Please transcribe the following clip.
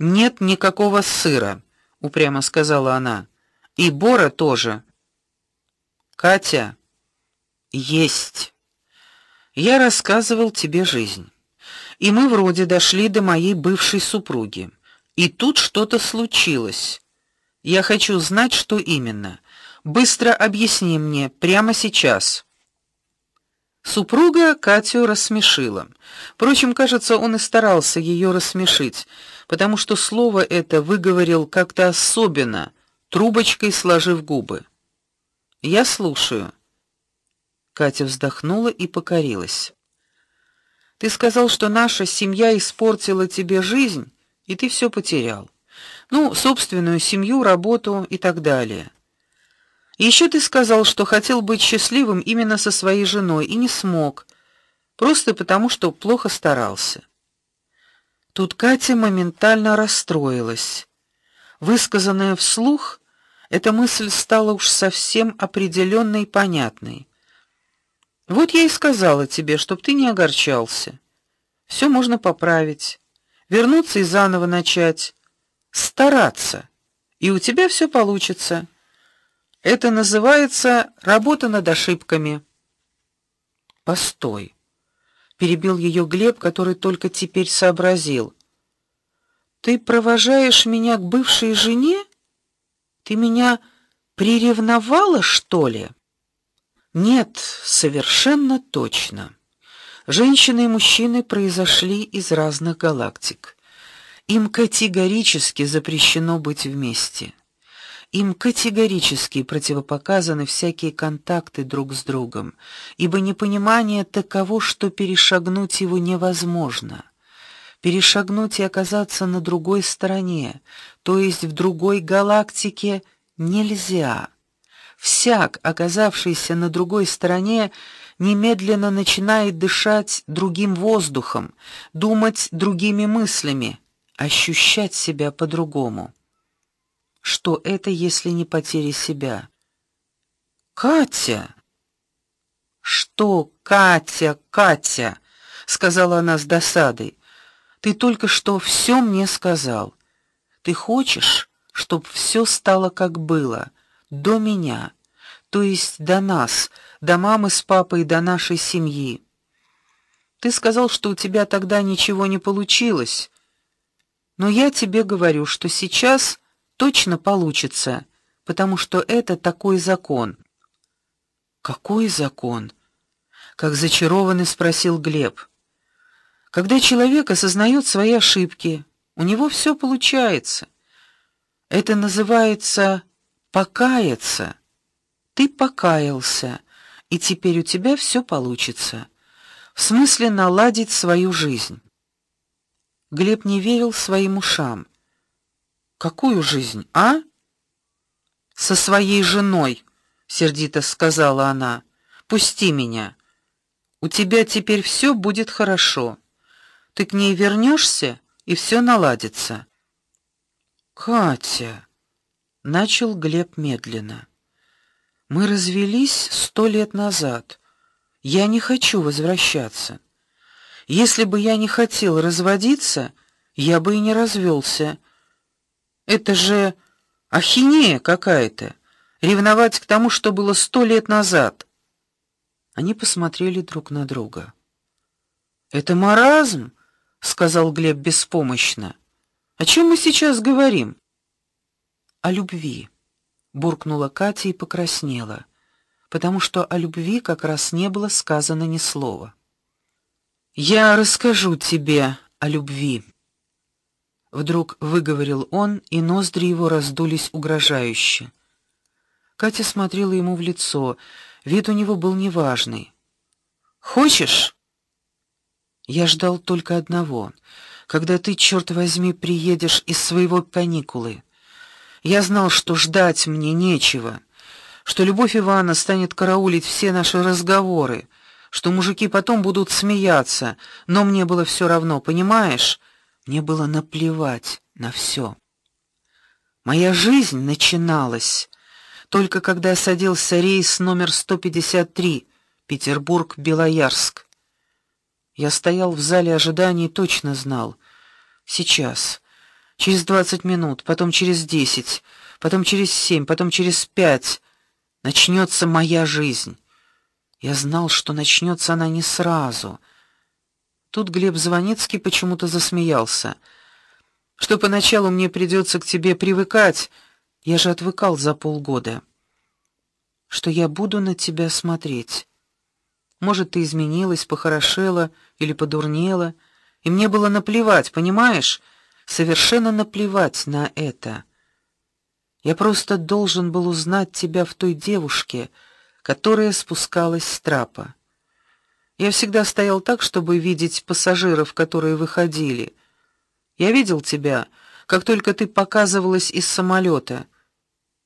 Нет никакого сыра, упрямо сказала она. И Бора тоже. Катя, есть. Я рассказывал тебе жизнь. И мы вроде дошли до моей бывшей супруги. И тут что-то случилось. Я хочу знать, что именно. Быстро объясни мне прямо сейчас. Супруга Катю рассмешила. Впрочем, кажется, он и старался ее рассмешить, потому что слово это выговорил как-то особенно, трубочкой сложив губы. Я слушаю. Катя вздохнула и покорилась. Ты сказал, что наша семья испортила тебе жизнь, и ты все потерял. Ну, собственную семью, работу и так далее. Еще ты сказал, что хотел быть счастливым именно со своей женой и не смог, просто потому, что плохо старался. Тут Катя моментально расстроилась. Высказанная вслух, эта мысль стала уж совсем определенной и понятной. Вот я и сказала тебе, чтоб ты не огорчался. Все можно поправить, вернуться и заново начать, стараться, и у тебя все получится. Это называется работа над ошибками. Постой, перебил ее Глеб, который только теперь сообразил. Ты провожаешь меня к бывшей жене? Ты меня приревновала, что ли? Нет, совершенно точно. Женщины и мужчины произошли из разных галактик. Им категорически запрещено быть вместе. Им категорически противопоказаны всякие контакты друг с другом, ибо непонимание таково, что перешагнуть его невозможно. Перешагнуть и оказаться на другой стороне, то есть в другой галактике, нельзя. Всяк, оказавшийся на другой стороне, немедленно начинает дышать другим воздухом, думать другими мыслями, ощущать себя по-другому. Что это, если не потеря себя? Катя. Что, Катя, Катя, сказала она с досадой. Ты только что все мне сказал. Ты хочешь, чтобы все стало как было, до меня, то есть до нас, до мамы с папой, до нашей семьи. Ты сказал, что у тебя тогда ничего не получилось. Но я тебе говорю, что сейчас точно получится, потому что это такой закон. Какой закон? как зачарованный спросил Глеб. Когда человек осознает свои ошибки, у него все получается. Это называется покаяться. Ты покаялся, и теперь у тебя все получится. В смысле наладить свою жизнь. Глеб не верил своим ушам. Какую жизнь, а? Со своей женой, сердито сказала она. Пусти меня. У тебя теперь все будет хорошо. Ты к ней вернешься, и все наладится. Катя, начал Глеб медленно. Мы развелись сто лет назад. Я не хочу возвращаться. Если бы я не хотел разводиться, я бы и не развелся. Это же ахинея какая-то. Ревновать к тому, что было сто лет назад. Они посмотрели друг на друга. Это маразм, сказал Глеб беспомощно. О чем мы сейчас говорим? О любви, буркнула Катя и покраснела, потому что о любви как раз не было сказано ни слова. Я расскажу тебе о любви. Вдруг выговорил он, и ноздри его раздулись угрожающе. Катя смотрела ему в лицо. Вид у него был неважный. Хочешь? Я ждал только одного. Когда ты, черт возьми, приедешь из своего каникулы. Я знал, что ждать мне нечего, что любовь Ивана станет караулить все наши разговоры, что мужики потом будут смеяться, но мне было все равно, понимаешь? Мне было наплевать на все. Моя жизнь начиналась только когда садился рейс номер 153 Петербург-Белоярск. Я стоял в зале ожидания и точно знал: сейчас, Через двадцать минут, потом через десять, потом через семь, потом через пять начнется моя жизнь. Я знал, что начнется она не сразу. Тут Глеб Звоницкий почему-то засмеялся. Что поначалу мне придется к тебе привыкать, я же отвыкал за полгода. Что я буду на тебя смотреть. Может, ты изменилась, похорошела или подурнела, и мне было наплевать, понимаешь? Совершенно наплевать на это. Я просто должен был узнать тебя в той девушке, которая спускалась с трапа. Я всегда стоял так, чтобы видеть пассажиров, которые выходили. Я видел тебя, как только ты показывалась из самолета,